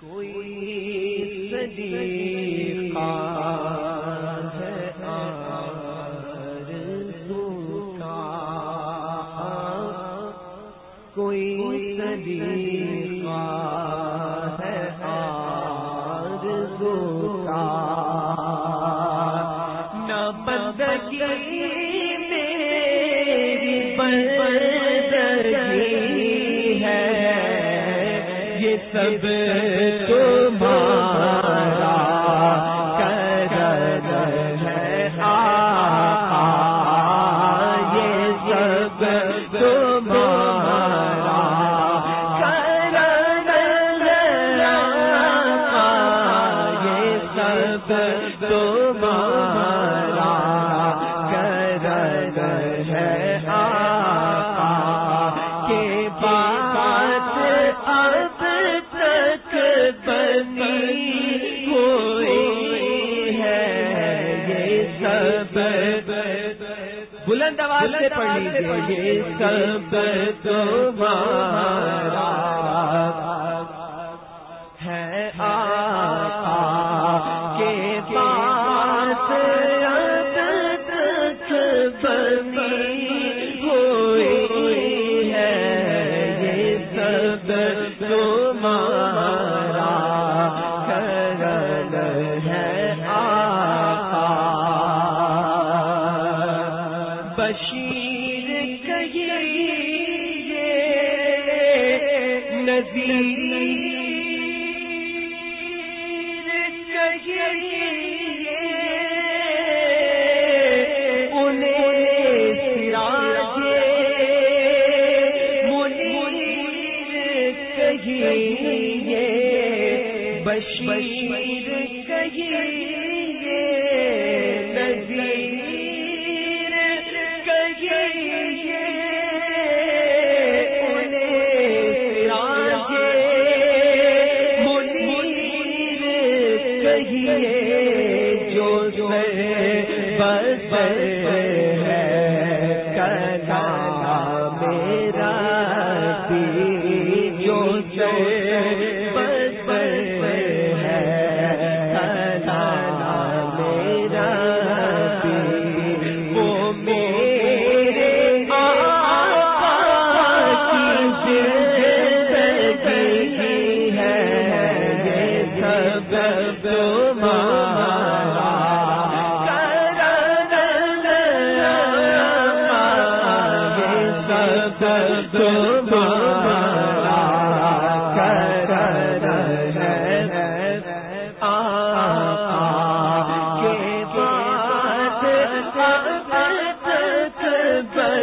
کوئی صدیقہ کوئی ہے نہ بندگی میری بندگی یہ سب تمہارا کرد ہے یہ سب تمہارا ہے یہ سب تمہارا بلند آواز سے پڑھ لیجیے سب تمہارا ہے آقا کے پاس اب تک بنی ہوئی ہے یہ سب آقا بشیر کہیے نذیر کہیے انہیں سراج منیر کہیے بشیر کہیے نذیر بھی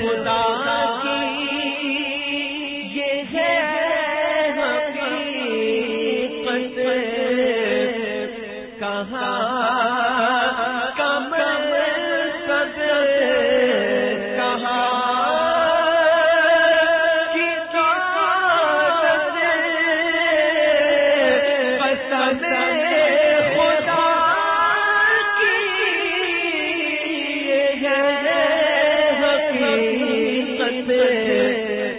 خدا کی یہ ہے کہاں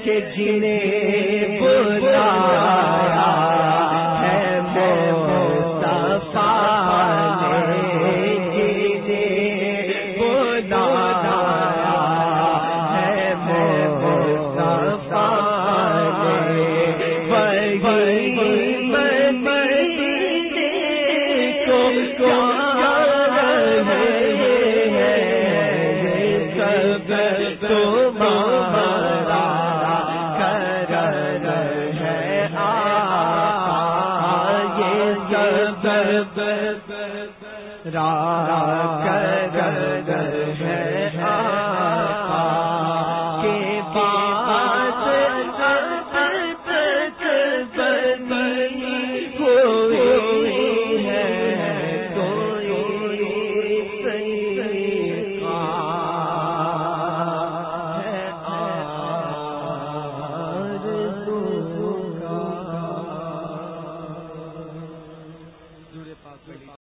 کہ جنہیں بلایا ہے مصطفیٰ کر